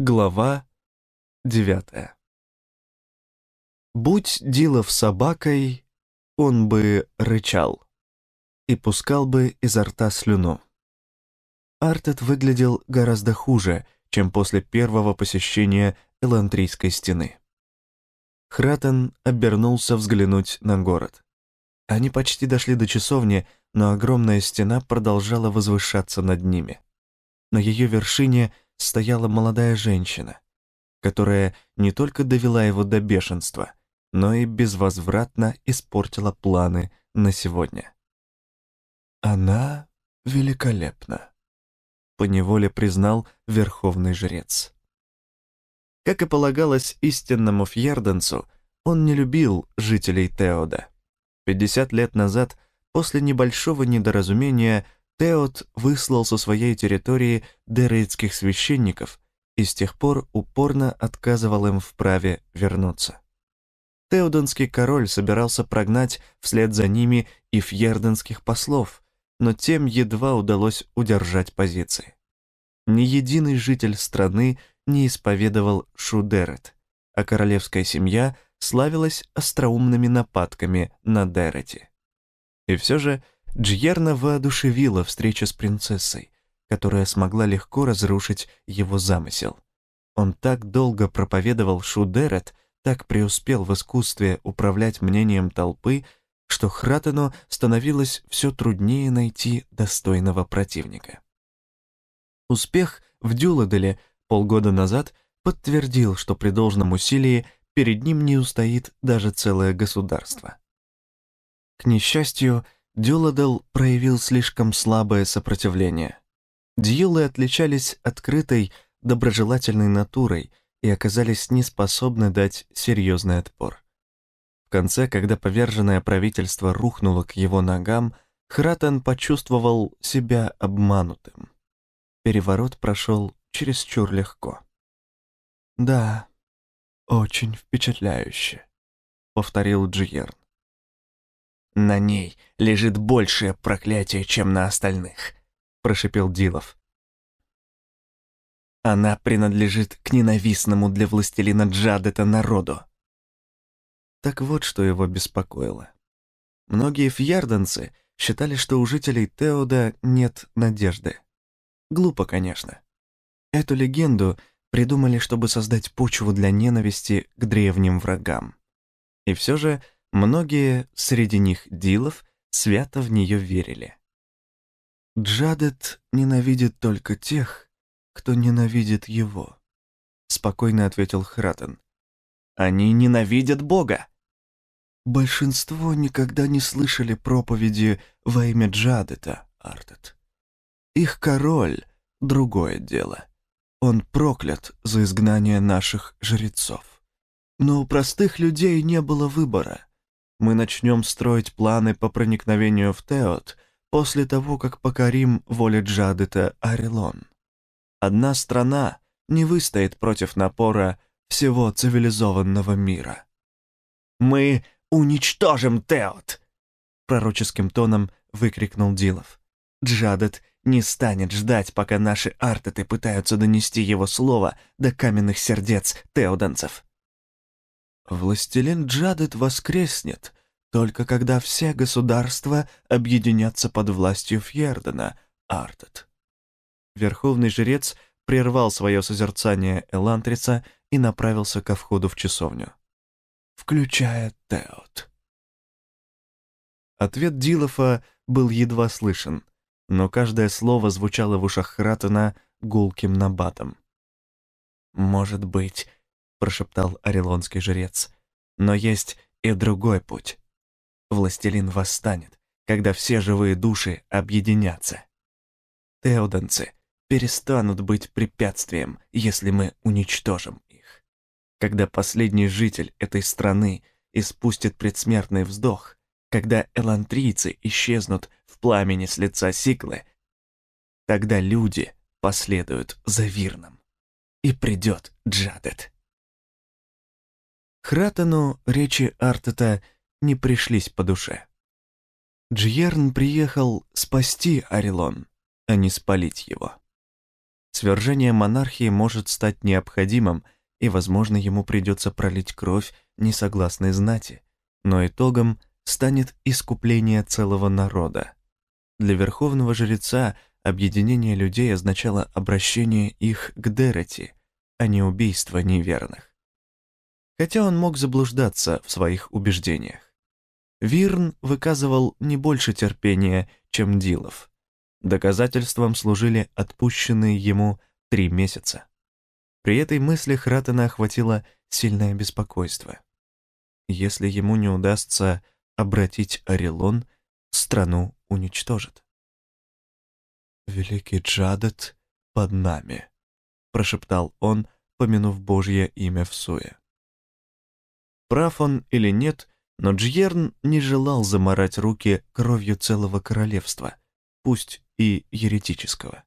Глава девятая Будь Дилов собакой, он бы рычал и пускал бы изо рта слюну. Артет выглядел гораздо хуже, чем после первого посещения Элантрийской стены. Хратен обернулся взглянуть на город. Они почти дошли до часовни, но огромная стена продолжала возвышаться над ними. На ее вершине стояла молодая женщина, которая не только довела его до бешенства, но и безвозвратно испортила планы на сегодня. «Она великолепна», — поневоле признал верховный жрец. Как и полагалось истинному фьерденцу, он не любил жителей Теода. Пятьдесят лет назад, после небольшого недоразумения, Теод выслал со своей территории дерейтских священников и с тех пор упорно отказывал им в праве вернуться. Теодонский король собирался прогнать вслед за ними и фьерденских послов, но тем едва удалось удержать позиции. Ни единый житель страны не исповедовал Шудерет, а королевская семья славилась остроумными нападками на Дерети. И все же Джьерна воодушевила встреча с принцессой, которая смогла легко разрушить его замысел. Он так долго проповедовал Шудерет, так преуспел в искусстве управлять мнением толпы, что Хратену становилось все труднее найти достойного противника. Успех в Дюладеле полгода назад подтвердил, что при должном усилии перед ним не устоит даже целое государство. К несчастью, Дюладел проявил слишком слабое сопротивление. Дьюлы отличались открытой, доброжелательной натурой и оказались неспособны дать серьезный отпор. В конце, когда поверженное правительство рухнуло к его ногам, Хратен почувствовал себя обманутым. Переворот прошел чересчур легко. «Да, очень впечатляюще», — повторил Джиерн. «На ней лежит большее проклятие, чем на остальных», — прошипел Дилов. «Она принадлежит к ненавистному для властелина Джадета народу. Так вот, что его беспокоило. Многие фьярданцы считали, что у жителей Теода нет надежды. Глупо, конечно. Эту легенду придумали, чтобы создать почву для ненависти к древним врагам. И все же многие, среди них Дилов, свято в нее верили. «Джадет ненавидит только тех, кто ненавидит его», — спокойно ответил Хратен. Они ненавидят Бога. Большинство никогда не слышали проповеди во имя Джадета, Артет. Их король — другое дело. Он проклят за изгнание наших жрецов. Но у простых людей не было выбора. Мы начнем строить планы по проникновению в Теот после того, как покорим воле Джадета Арелон. Одна страна не выстоит против напора всего цивилизованного мира. «Мы уничтожим Теот!» пророческим тоном выкрикнул Дилов. «Джадет не станет ждать, пока наши артеты пытаются донести его слово до каменных сердец теоданцев». «Властелин Джадет воскреснет, только когда все государства объединятся под властью Фьердена, Артет». Верховный жрец прервал свое созерцание Элантрица и направился ко входу в часовню. «Включая Теот». Ответ Дилофа был едва слышен, но каждое слово звучало в ушах Хратена гулким набатом. «Может быть», — прошептал орелонский жрец, «но есть и другой путь. Властелин восстанет, когда все живые души объединятся. Теоденцы перестанут быть препятствием, если мы уничтожим когда последний житель этой страны испустит предсмертный вздох, когда элантрийцы исчезнут в пламени с лица Сиклы, тогда люди последуют за Вирном, и придет Джадет. Хратану речи Артета не пришлись по душе. Джьерн приехал спасти Орелон, а не спалить его. Свержение монархии может стать необходимым, и, возможно, ему придется пролить кровь несогласной знати, но итогом станет искупление целого народа. Для верховного жреца объединение людей означало обращение их к Дероти, а не убийство неверных. Хотя он мог заблуждаться в своих убеждениях. Вирн выказывал не больше терпения, чем Дилов. Доказательством служили отпущенные ему три месяца. При этой мысли Хратена охватило сильное беспокойство. Если ему не удастся обратить Орелон, страну уничтожит. «Великий Джадет под нами», — прошептал он, помянув Божье имя в суе. Прав он или нет, но Джьерн не желал заморать руки кровью целого королевства, пусть и еретического.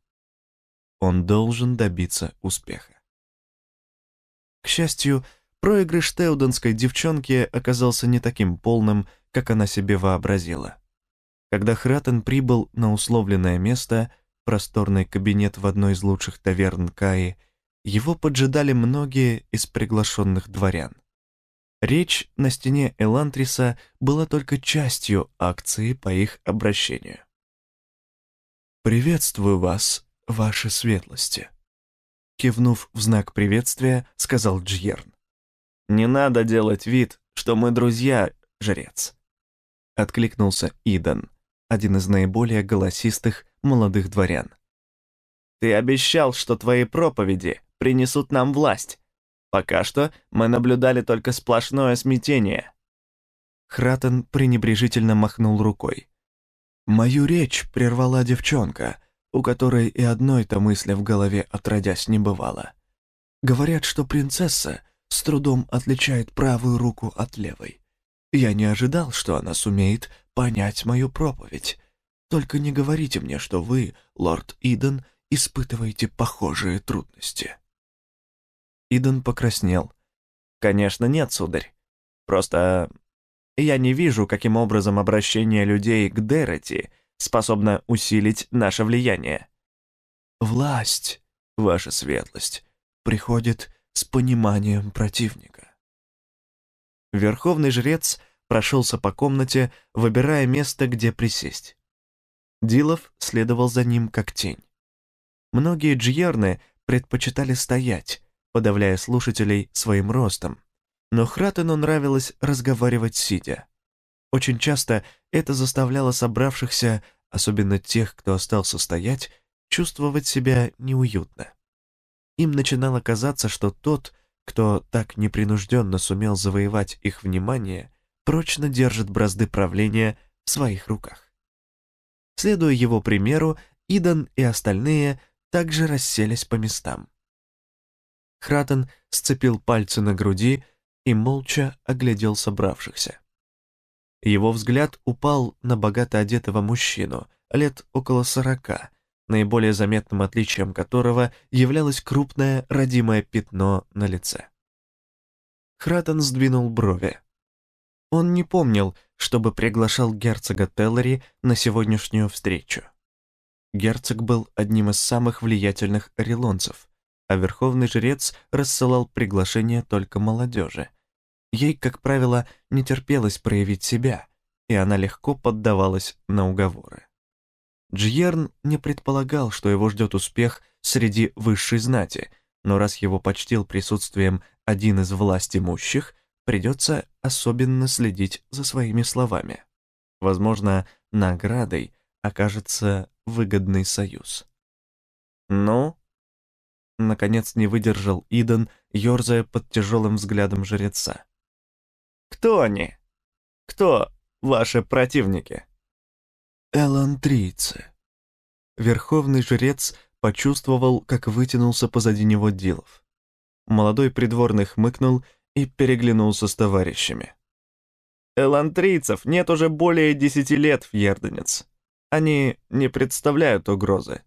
Он должен добиться успеха. К счастью, проигрыш Теуденской девчонки оказался не таким полным, как она себе вообразила. Когда Хратен прибыл на условленное место, просторный кабинет в одной из лучших таверн Каи, его поджидали многие из приглашенных дворян. Речь на стене Элантриса была только частью акции по их обращению. «Приветствую вас, ваши светлости», — кивнув в знак приветствия, сказал Джьерн. «Не надо делать вид, что мы друзья, жрец», — откликнулся Идан, один из наиболее голосистых молодых дворян. «Ты обещал, что твои проповеди принесут нам власть, Пока что мы наблюдали только сплошное смятение». Хратен пренебрежительно махнул рукой. «Мою речь прервала девчонка, у которой и одной-то мысли в голове отродясь не бывало. Говорят, что принцесса с трудом отличает правую руку от левой. Я не ожидал, что она сумеет понять мою проповедь. Только не говорите мне, что вы, лорд Иден, испытываете похожие трудности». Иден покраснел. «Конечно нет, сударь. Просто я не вижу, каким образом обращение людей к Дероти способно усилить наше влияние». «Власть, ваша светлость, приходит с пониманием противника». Верховный жрец прошелся по комнате, выбирая место, где присесть. Дилов следовал за ним как тень. Многие джьерны предпочитали стоять, подавляя слушателей своим ростом. Но Хратену нравилось разговаривать сидя. Очень часто это заставляло собравшихся, особенно тех, кто остался стоять, чувствовать себя неуютно. Им начинало казаться, что тот, кто так непринужденно сумел завоевать их внимание, прочно держит бразды правления в своих руках. Следуя его примеру, Идан и остальные также расселись по местам. Хратен сцепил пальцы на груди и молча оглядел собравшихся. Его взгляд упал на богато одетого мужчину, лет около сорока, наиболее заметным отличием которого являлось крупное родимое пятно на лице. Хратен сдвинул брови. Он не помнил, чтобы приглашал герцога Теллери на сегодняшнюю встречу. Герцог был одним из самых влиятельных орелонцев, а верховный жрец рассылал приглашения только молодежи. Ей, как правило, не терпелось проявить себя, и она легко поддавалась на уговоры. Джьерн не предполагал, что его ждет успех среди высшей знати, но раз его почтил присутствием один из власть имущих, придется особенно следить за своими словами. Возможно, наградой окажется выгодный союз. «Ну, Наконец не выдержал Иден, ерзая под тяжелым взглядом жреца. «Кто они? Кто ваши противники?» «Элантрийцы». Верховный жрец почувствовал, как вытянулся позади него Дилов. Молодой придворный хмыкнул и переглянулся с товарищами. «Элантрийцев нет уже более десяти лет, Фьерденец. Они не представляют угрозы.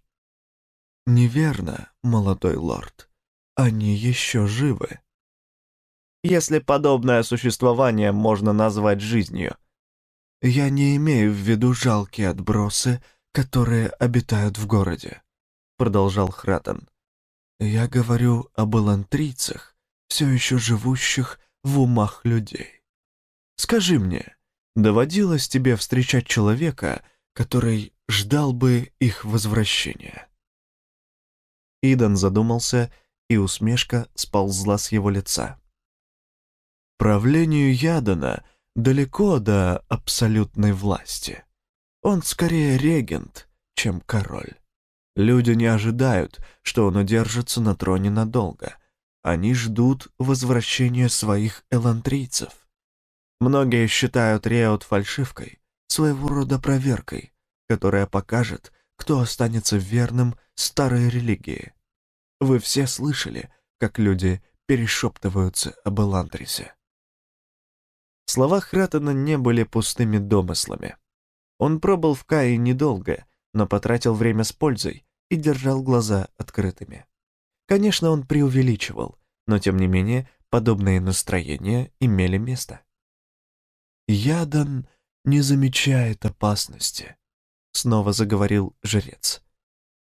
«Неверно, молодой лорд. Они еще живы». «Если подобное существование можно назвать жизнью». «Я не имею в виду жалкие отбросы, которые обитают в городе», — продолжал Хратен. Я говорю об элантрийцах, все еще живущих в умах людей. Скажи мне, доводилось тебе встречать человека, который ждал бы их возвращения?» Идан задумался, и усмешка сползла с его лица. «Правлению Ядана далеко до абсолютной власти. Он скорее регент, чем король. Люди не ожидают, что он удержится на троне надолго. Они ждут возвращения своих элантрийцев. Многие считают Реут фальшивкой, своего рода проверкой, которая покажет, кто останется верным старой религии. Вы все слышали, как люди перешептываются об Эландрисе. Слова Хратена не были пустыми домыслами. Он пробыл в Кае недолго, но потратил время с пользой и держал глаза открытыми. Конечно, он преувеличивал, но тем не менее подобные настроения имели место. «Ядан не замечает опасности», — снова заговорил жрец.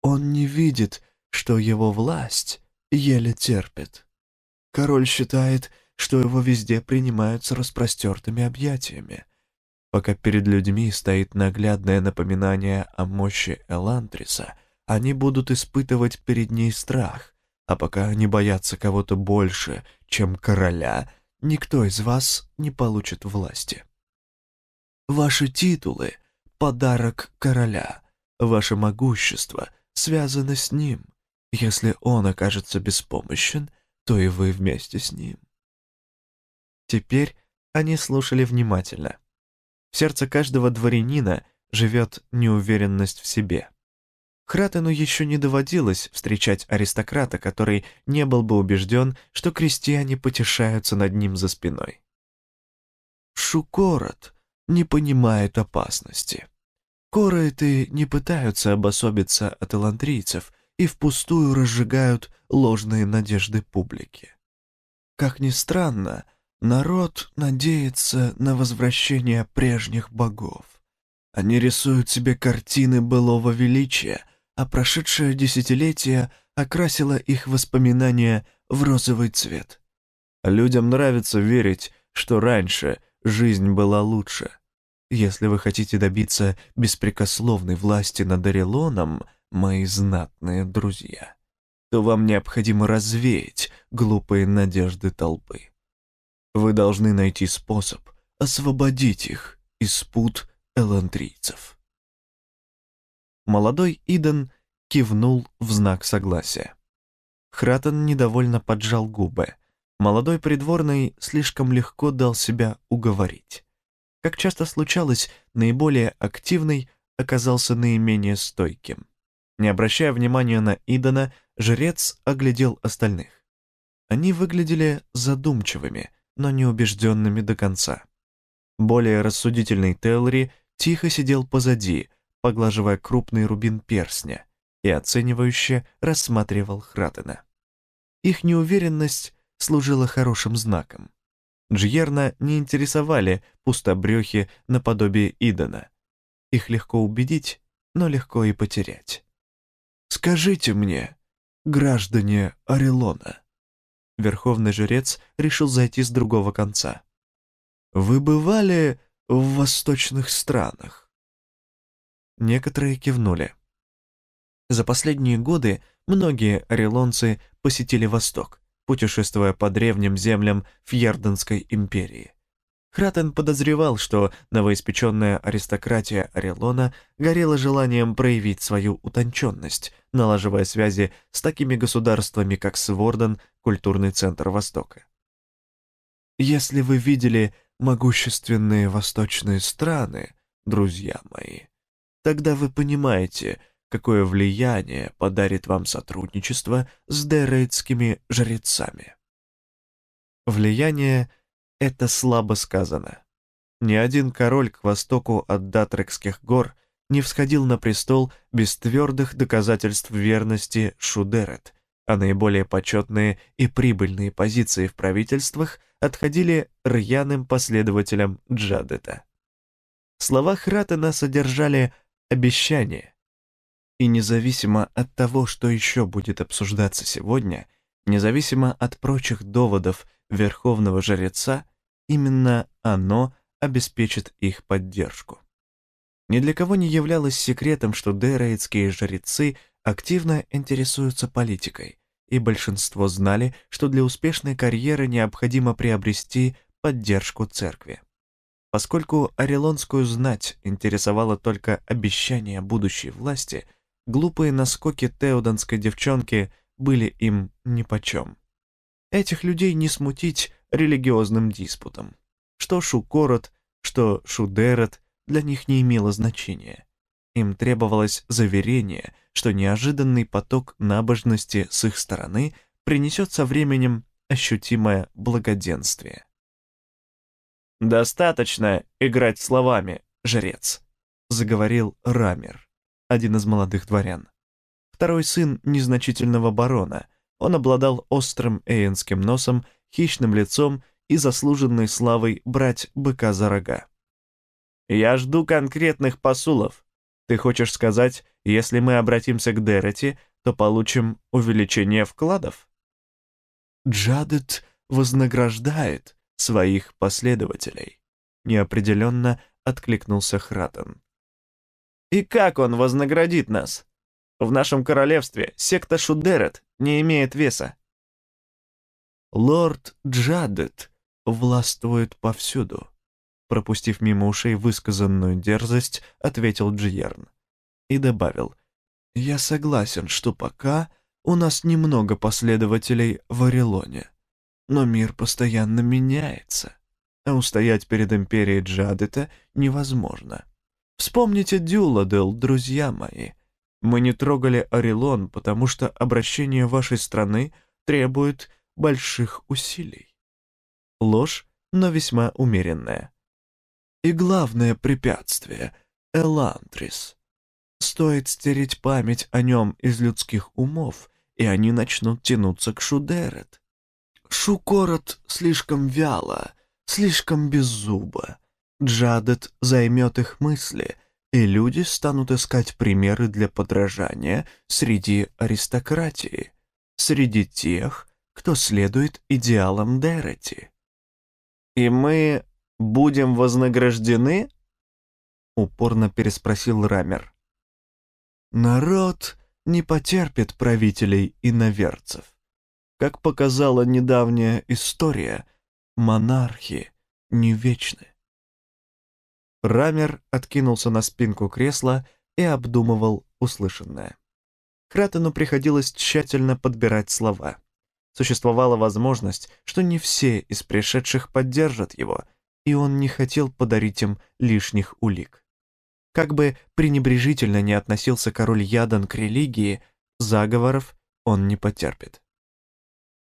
«Он не видит, что его власть еле терпит. Король считает, что его везде принимают с распростертыми объятиями. Пока перед людьми стоит наглядное напоминание о мощи Элантриса, они будут испытывать перед ней страх, а пока они боятся кого-то больше, чем короля, никто из вас не получит власти. Ваши титулы — подарок короля, ваше могущество связано с ним. Если он окажется беспомощен, то и вы вместе с ним. Теперь они слушали внимательно. В сердце каждого дворянина живет неуверенность в себе. Хратену еще не доводилось встречать аристократа, который не был бы убежден, что крестьяне потешаются над ним за спиной. Шукорот не понимает опасности. Короиты не пытаются обособиться от эландрийцев и впустую разжигают ложные надежды публики. Как ни странно, Народ надеется на возвращение прежних богов. Они рисуют себе картины былого величия, а прошедшее десятилетие окрасило их воспоминания в розовый цвет. Людям нравится верить, что раньше жизнь была лучше. Если вы хотите добиться беспрекословной власти над Орелоном, мои знатные друзья, то вам необходимо развеять глупые надежды толпы. Вы должны найти способ освободить их из пут элантрийцев. Молодой Иден кивнул в знак согласия. Хратен недовольно поджал губы. Молодой придворный слишком легко дал себя уговорить. Как часто случалось, наиболее активный оказался наименее стойким. Не обращая внимания на Идена, жрец оглядел остальных. Они выглядели задумчивыми, но не убежденными до конца. Более рассудительный Телри тихо сидел позади, поглаживая крупный рубин перстня, и оценивающе рассматривал Хратена. Их неуверенность служила хорошим знаком. Джьерна не интересовали пустобрехи наподобие Идона. Их легко убедить, но легко и потерять. «Скажите мне, граждане Орелона», Верховный жрец решил зайти с другого конца. «Вы бывали в восточных странах?» Некоторые кивнули. За последние годы многие орелонцы посетили Восток, путешествуя по древним землям Фьерденской империи. Хратен подозревал, что новоиспеченная аристократия Орелона горела желанием проявить свою утонченность, налаживая связи с такими государствами, как Сворден, культурный центр Востока. Если вы видели могущественные восточные страны, друзья мои, тогда вы понимаете, какое влияние подарит вам сотрудничество с дерейтскими жрецами. Влияние это слабо сказано. Ни один король к востоку от Датрекских гор не всходил на престол без твердых доказательств верности Шудерет, а наиболее почетные и прибыльные позиции в правительствах отходили рьяным последователям Джадета. Слова Хратена содержали обещание. И независимо от того, что еще будет обсуждаться сегодня, независимо от прочих доводов верховного жреца, именно оно обеспечит их поддержку. Ни для кого не являлось секретом, что дейраидские жрецы активно интересуются политикой, и большинство знали, что для успешной карьеры необходимо приобрести поддержку церкви. Поскольку орелонскую знать интересовало только обещание будущей власти – Глупые наскоки теоданской девчонки были им нипочем. Этих людей не смутить религиозным диспутом. Что Шукорот, что Шудерет для них не имело значения. Им требовалось заверение, что неожиданный поток набожности с их стороны принесет со временем ощутимое благоденствие. «Достаточно играть словами, жрец», — заговорил Рамер один из молодых дворян. Второй сын незначительного барона. Он обладал острым эйнским носом, хищным лицом и заслуженной славой брать быка за рога. «Я жду конкретных посулов. Ты хочешь сказать, если мы обратимся к Дерети, то получим увеличение вкладов?» «Джадет вознаграждает своих последователей», — неопределенно откликнулся Хратен. И как он вознаградит нас? В нашем королевстве секта Шудерет не имеет веса. Лорд Джадет властвует повсюду. Пропустив мимо ушей высказанную дерзость, ответил Джиерн. И добавил, «Я согласен, что пока у нас немного последователей в Орелоне, но мир постоянно меняется, а устоять перед империей Джадета невозможно. Вспомните Дюладел, друзья мои. Мы не трогали Орелон, потому что обращение вашей страны требует больших усилий. Ложь, но весьма умеренная. И главное препятствие — Элантрис. Стоит стереть память о нем из людских умов, и они начнут тянуться к Шудерет. Шукорот слишком вяло, слишком беззубо. Джадет займет их мысли, и люди станут искать примеры для подражания среди аристократии, среди тех, кто следует идеалам Дерети. «И мы будем вознаграждены?» — упорно переспросил Рамер. «Народ не потерпит правителей и наверцев. Как показала недавняя история, монархи не вечны. Рамер откинулся на спинку кресла и обдумывал услышанное. Кратену приходилось тщательно подбирать слова. Существовала возможность, что не все из пришедших поддержат его, и он не хотел подарить им лишних улик. Как бы пренебрежительно не относился король Ядан к религии, заговоров он не потерпит.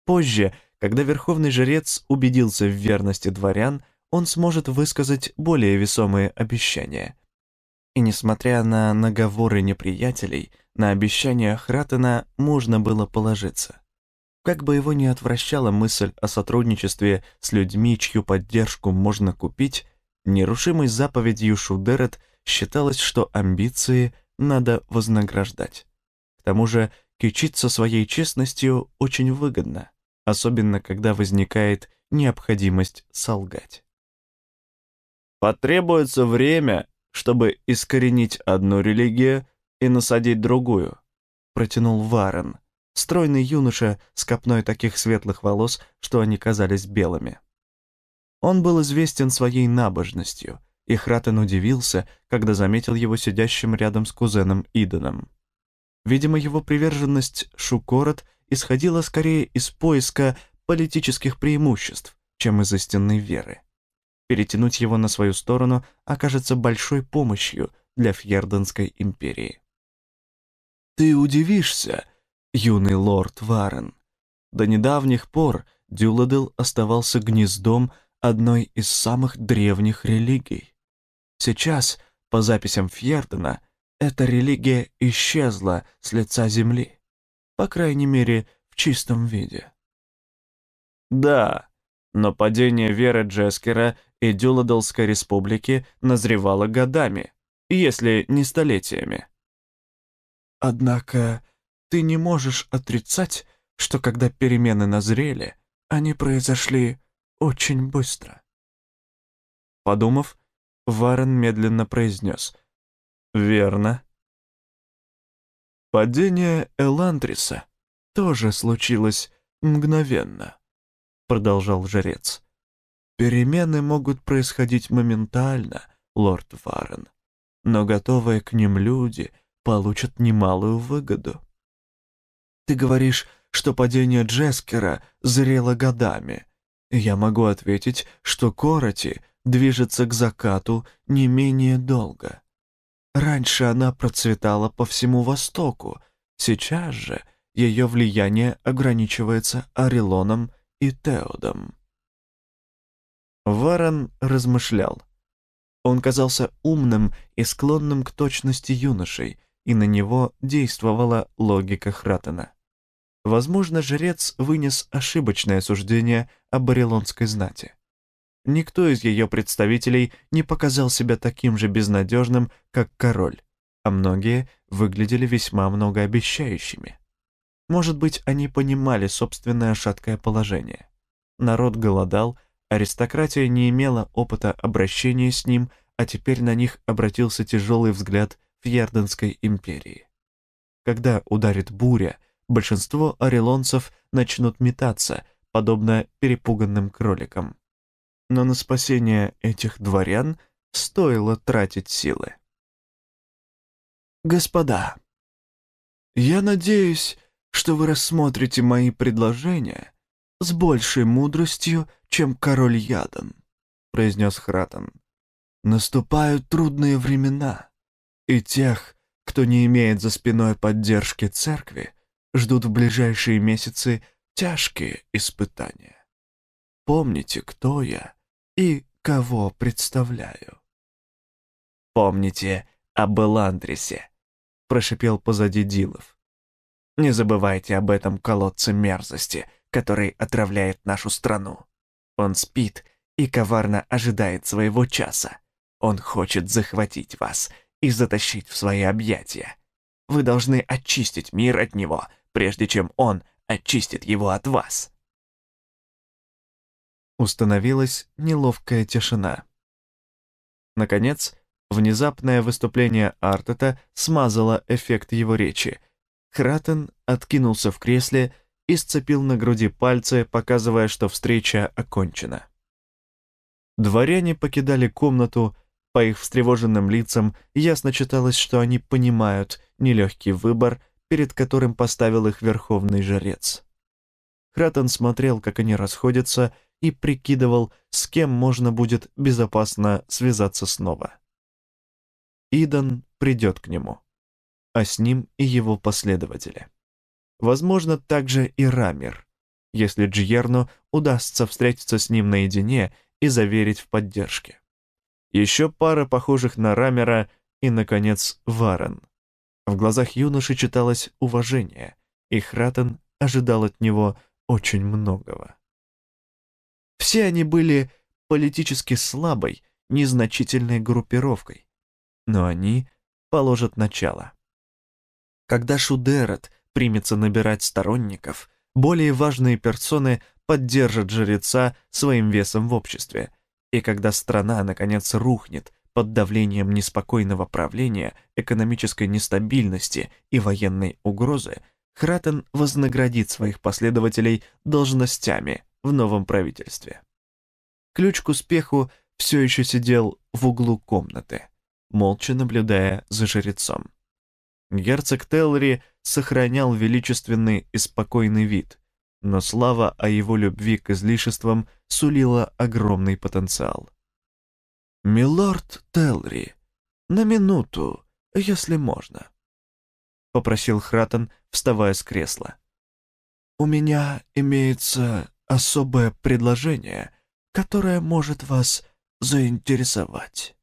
Позже, когда верховный жрец убедился в верности дворян, он сможет высказать более весомые обещания. И несмотря на наговоры неприятелей, на обещания Хратена можно было положиться. Как бы его ни отвращала мысль о сотрудничестве с людьми, чью поддержку можно купить, нерушимой заповедью Шудерет считалось, что амбиции надо вознаграждать. К тому же кичиться своей честностью очень выгодно, особенно когда возникает необходимость солгать. Потребуется время, чтобы искоренить одну религию и насадить другую», — протянул Варен, стройный юноша с копной таких светлых волос, что они казались белыми. Он был известен своей набожностью, и Хратен удивился, когда заметил его сидящим рядом с кузеном Иданом. Видимо, его приверженность Шукорот исходила скорее из поиска политических преимуществ, чем из истинной веры. Перетянуть его на свою сторону окажется большой помощью для Фьерденской империи. «Ты удивишься, юный лорд Варен. До недавних пор Дюладел оставался гнездом одной из самых древних религий. Сейчас, по записям Фьердена, эта религия исчезла с лица земли, по крайней мере, в чистом виде. Да, но падение веры Джескера и Дюладалской республики назревало годами, если не столетиями. Однако ты не можешь отрицать, что когда перемены назрели, они произошли очень быстро. Подумав, Варен медленно произнес. «Верно». «Падение Эландриса тоже случилось мгновенно», — продолжал жрец. «Перемены могут происходить моментально, лорд Варен, но готовые к ним люди получат немалую выгоду. Ты говоришь, что падение Джескера зрело годами. Я могу ответить, что Короти движется к закату не менее долго. Раньше она процветала по всему Востоку, сейчас же ее влияние ограничивается Орелоном и Теодом. Варон размышлял. Он казался умным и склонным к точности юношей, и на него действовала логика Хратена. Возможно, жрец вынес ошибочное суждение о барелонской знати. Никто из ее представителей не показал себя таким же безнадежным, как король, а многие выглядели весьма многообещающими. Может быть, они понимали собственное шаткое положение. Народ голодал, аристократия не имела опыта обращения с ним, а теперь на них обратился тяжелый взгляд в Ярденской империи. Когда ударит буря, большинство орелонцев начнут метаться, подобно перепуганным кроликам. Но на спасение этих дворян стоило тратить силы. «Господа, я надеюсь, что вы рассмотрите мои предложения с большей мудростью, чем король Ядан», — произнес Хратон. «Наступают трудные времена, и тех, кто не имеет за спиной поддержки церкви, ждут в ближайшие месяцы тяжкие испытания. Помните, кто я и кого представляю. «Помните об Эландрисе», — прошипел позади Дилов. «Не забывайте об этом колодце мерзости, который отравляет нашу страну. Он спит и коварно ожидает своего часа. Он хочет захватить вас и затащить в свои объятия. Вы должны очистить мир от него, прежде чем он очистит его от вас. Установилась неловкая тишина. Наконец, внезапное выступление Артета смазало эффект его речи. Хратен откинулся в кресле и сцепил на груди пальцы, показывая, что встреча окончена. Дворяне покидали комнату, по их встревоженным лицам ясно читалось, что они понимают нелегкий выбор — перед которым поставил их верховный жрец. Хратен смотрел, как они расходятся, и прикидывал, с кем можно будет безопасно связаться снова. Идан придет к нему, а с ним и его последователи. Возможно, также и Рамир, если Джьерну удастся встретиться с ним наедине и заверить в поддержке. Еще пара похожих на Рамера и, наконец, Варен — в глазах юноши читалось уважение, и Хратен ожидал от него очень многого. Все они были политически слабой, незначительной группировкой, но они положат начало. Когда Шудерет примется набирать сторонников, более важные персоны поддержат жреца своим весом в обществе, и когда страна, наконец, рухнет под давлением неспокойного правления, экономической нестабильности и военной угрозы, Хратен вознаградит своих последователей должностями в новом правительстве. Ключ к успеху все еще сидел в углу комнаты, молча наблюдая за жрецом. Герцог Теллери сохранял величественный и спокойный вид, но слава о его любви к излишествам сулила огромный потенциал. «Милорд Телри, на минуту, если можно», — попросил Хратен, вставая с кресла. «У меня имеется особое предложение, которое может вас заинтересовать».